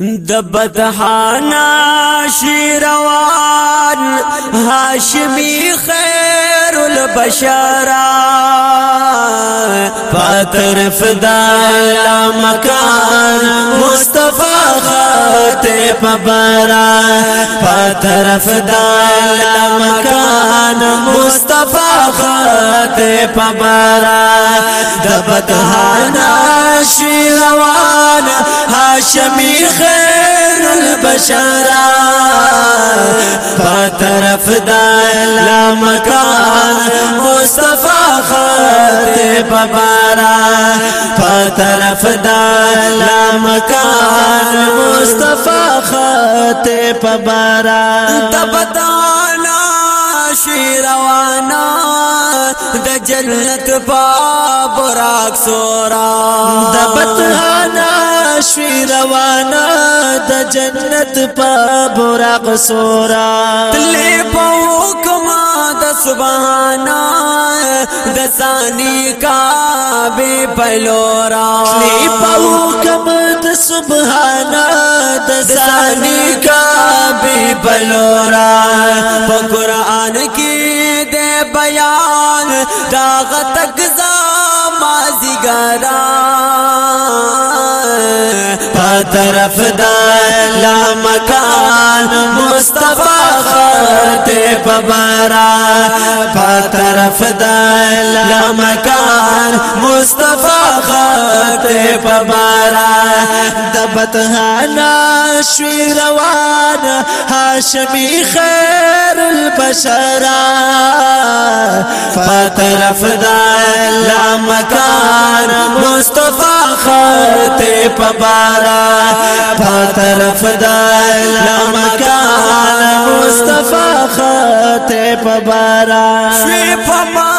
د بدحانا شیروان هاشمی خیر البشرا فطرف دا مکان مصطفی خط پبرا فطرف دا مکان مصطفی خط پبرا د بدحانا شیروان هاشمی خیر البشرا فطرف دا مکان مصطفى خطب بارا. فطرف دا مکان مصطفى خطب بارا. تبتانا شیروانا د جنت باب راک سورا. بتانا شوی روانا د جنت په براق سورا تلی په حکم د سبحانا د ثانی کا به پلورا تلی په حکم د سبحانا د ثانی کا به پلورا په قران کې د بیان دا غتک ز مازی ګران طرف دا لا مکان مصطفی خط پبارا پا طرف دا لا مکان مصطفی خط پبارا دبتهانا شوی روان هاشمی خیر البشرا پا طرف دا لا مکان مصطفی خط پبارا طرف دل مکان مصطفی خط پبارا شوی دی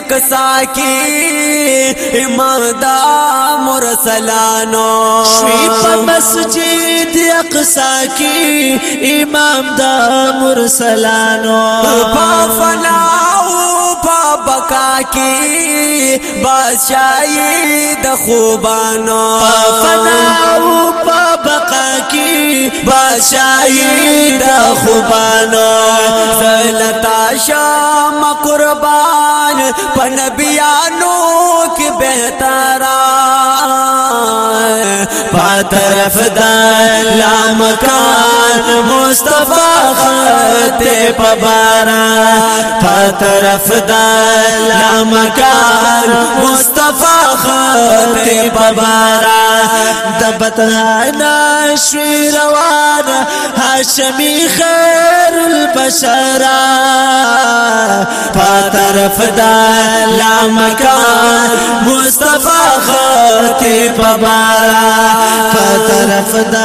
اقصا کی امام دا مرسلانو شوی پمسجد اقصا کی امام دا مرسلانو پا فلاو پا بقا کی بادشاہی د خوبانو. فناو پا بقا کی بادشاہی د خوبانو. زلتا شام قربان پنبیانو کی بہتارا پاترف دلا مکان مصطفیٰ خط پبارا پاترف دلا مکان مصطفیٰ خط پبارا دبتانا شوی روانا هاشمی خیر البشر په طرف د لامکان مصطفی خطیب بارا په طرف د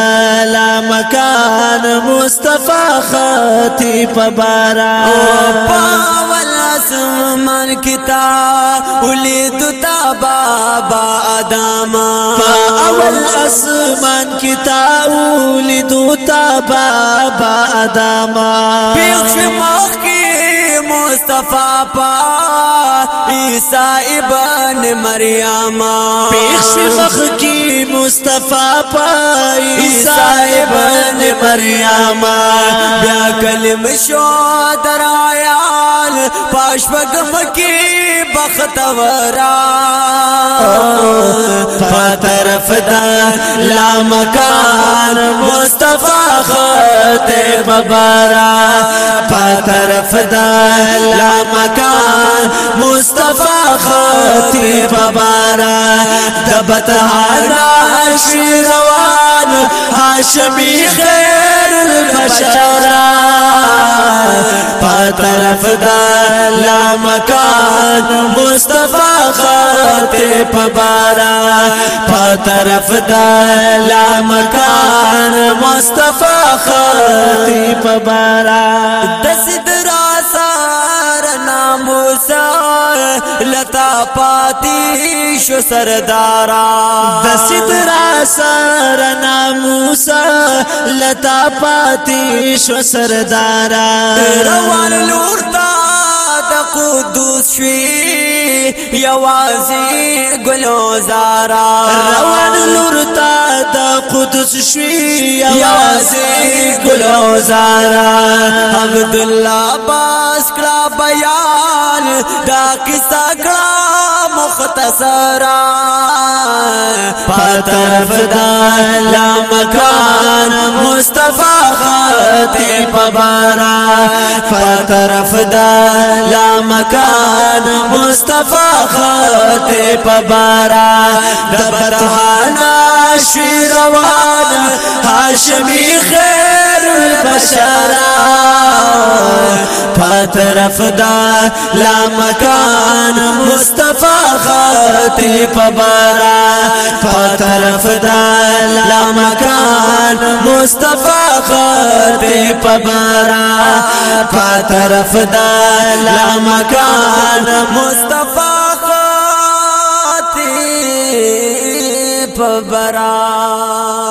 لامکان مصطفی خطیب بارا او پاول اسمان کتا ولید تا بابا ادما پاول اسمان کتا ولید تا بابا ادما پیغش مخ کی مصطفی پا عیسی ابن مریم پیغش مخ کی مصطفی پا عیسی ابن مریم بیا کلم شو درایال پاش بگم کی بختورا طرف دا لا مکان مصطفی خط ببارا طرف دا لا مکان مصطفی خط ببارا دبتهانا شیروان هاشمی خیر البشرا طرف دا لا مکان مصطفی خط پبارا طرف دا لا مکان مصطفی خط پبارا دسد راسار ناموسا لتا پاتی شو سردارا. دسد راسار ناموسا لتا پاتی شو سردارا. روان لورتا قدوس شوي یوازی گلو زارا. روان لورتا دا قدوس شوي یوازی گلو زارا. عبدالله باس کلا بیان دا کسا کلا مختصرا. پترف دا لامکان مصطفى خطی پبارا. پترف دا لامکان مصطفى خطی پبارا. دبرهانا شیروان هاشمی خیر البشرا پترف دا لامکان مصطفى خطی پبارا پترف دا لامکان مصطفى خطی پبارا. پترف دا لامکان مصطفى خطی پبارا